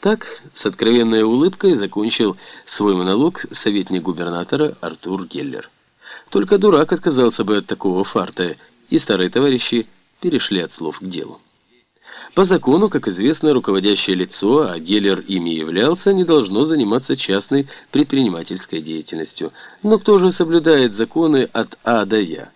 Так, с откровенной улыбкой закончил свой монолог советник губернатора Артур Геллер. Только дурак отказался бы от такого фарта, и старые товарищи перешли от слов к делу. По закону, как известно, руководящее лицо, а Геллер ими являлся, не должно заниматься частной предпринимательской деятельностью. Но кто же соблюдает законы от А до Я?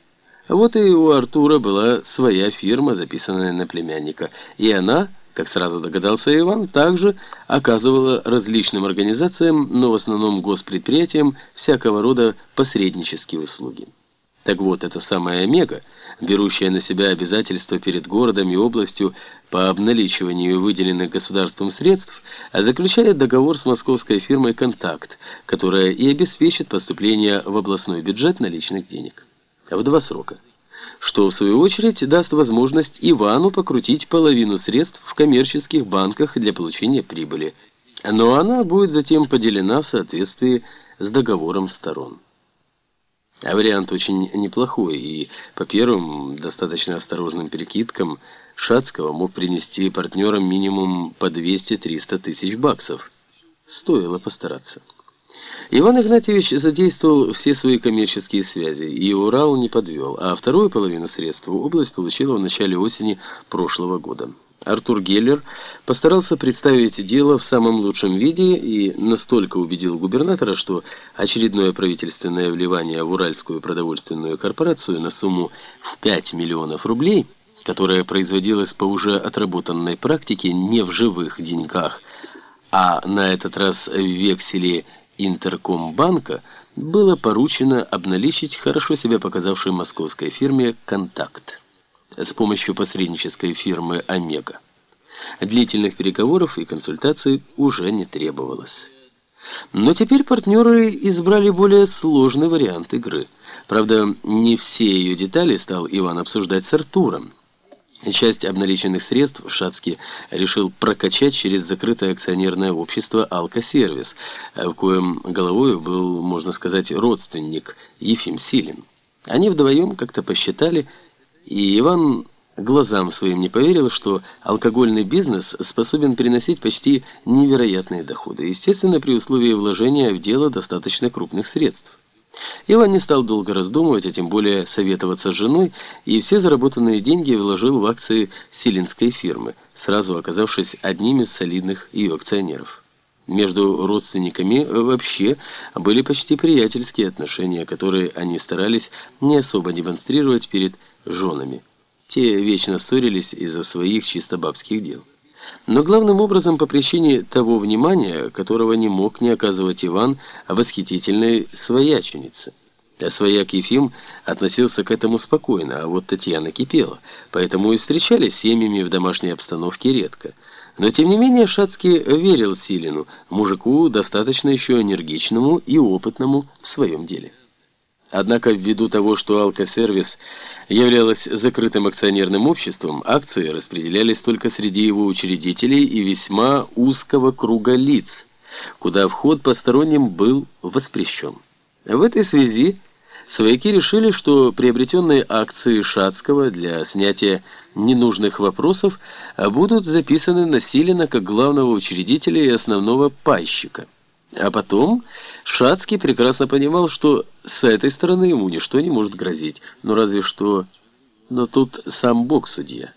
Вот и у Артура была своя фирма, записанная на племянника, и она как сразу догадался Иван, также оказывала различным организациям, но в основном госпредприятиям, всякого рода посреднические услуги. Так вот, эта самая «Омега», берущая на себя обязательства перед городом и областью по обналичиванию выделенных государством средств, заключает договор с московской фирмой «Контакт», которая и обеспечит поступление в областной бюджет наличных денег. В два срока что в свою очередь даст возможность Ивану покрутить половину средств в коммерческих банках для получения прибыли, но она будет затем поделена в соответствии с договором сторон. А вариант очень неплохой, и по первым достаточно осторожным перекидкам Шацкого мог принести партнерам минимум по 200-300 тысяч баксов. Стоило постараться. Иван Игнатьевич задействовал все свои коммерческие связи, и Урал не подвел, а вторую половину средств область получила в начале осени прошлого года. Артур Геллер постарался представить дело в самом лучшем виде и настолько убедил губернатора, что очередное правительственное вливание в Уральскую продовольственную корпорацию на сумму в 5 миллионов рублей, которая производилась по уже отработанной практике не в живых деньгах, а на этот раз в векселе Интеркомбанка было поручено обналичить хорошо себя показавшей московской фирме «Контакт» с помощью посреднической фирмы «Омега». Длительных переговоров и консультаций уже не требовалось. Но теперь партнеры избрали более сложный вариант игры. Правда, не все ее детали стал Иван обсуждать с Артуром. Часть обналиченных средств Шацкий решил прокачать через закрытое акционерное общество «Алкосервис», в коем головой был, можно сказать, родственник Ефим Силин. Они вдвоем как-то посчитали, и Иван глазам своим не поверил, что алкогольный бизнес способен приносить почти невероятные доходы, естественно, при условии вложения в дело достаточно крупных средств. Иван не стал долго раздумывать, а тем более советоваться с женой, и все заработанные деньги вложил в акции силинской фирмы, сразу оказавшись одним из солидных ее акционеров. Между родственниками вообще были почти приятельские отношения, которые они старались не особо демонстрировать перед женами. Те вечно ссорились из-за своих чисто бабских дел но главным образом по причине того внимания, которого не мог не оказывать Иван восхитительной свояченице. А свояк Ефим относился к этому спокойно, а вот Татьяна кипела, поэтому и встречались семьями в домашней обстановке редко. Но тем не менее Шацкий верил Силину, мужику достаточно еще энергичному и опытному в своем деле. Однако ввиду того, что алкосервис являлась закрытым акционерным обществом, акции распределялись только среди его учредителей и весьма узкого круга лиц, куда вход посторонним был воспрещен. В этой связи свояки решили, что приобретенные акции Шацкого для снятия ненужных вопросов будут записаны насиленно как главного учредителя и основного пайщика. А потом Шацкий прекрасно понимал, что с этой стороны ему ничто не может грозить, но разве что... Но тут сам Бог судья.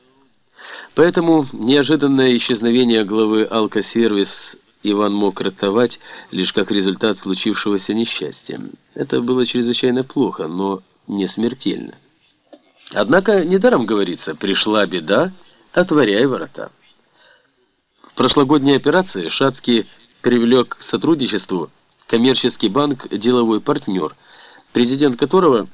Поэтому неожиданное исчезновение главы «Алкосервис» Иван мог трактовать лишь как результат случившегося несчастья. Это было чрезвычайно плохо, но не смертельно. Однако, недаром говорится, пришла беда, отворяй ворота. В прошлогодней операции Шацкий привлек к сотрудничеству коммерческий банк «Деловой партнер», президент которого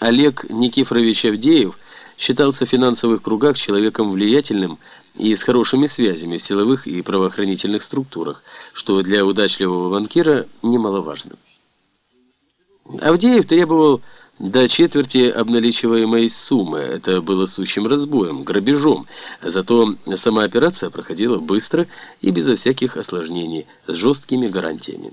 Олег Никифорович Авдеев считался в финансовых кругах человеком влиятельным и с хорошими связями в силовых и правоохранительных структурах, что для удачливого банкира немаловажно. Авдеев требовал до четверти обналичиваемой суммы. Это было сущим разбоем, грабежом. Зато сама операция проходила быстро и безо всяких осложнений, с жесткими гарантиями.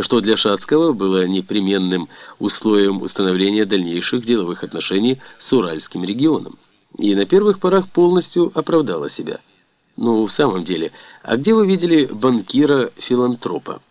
Что для Шацкого было непременным условием установления дальнейших деловых отношений с Уральским регионом. И на первых порах полностью оправдала себя. Ну, в самом деле, а где вы видели банкира-филантропа?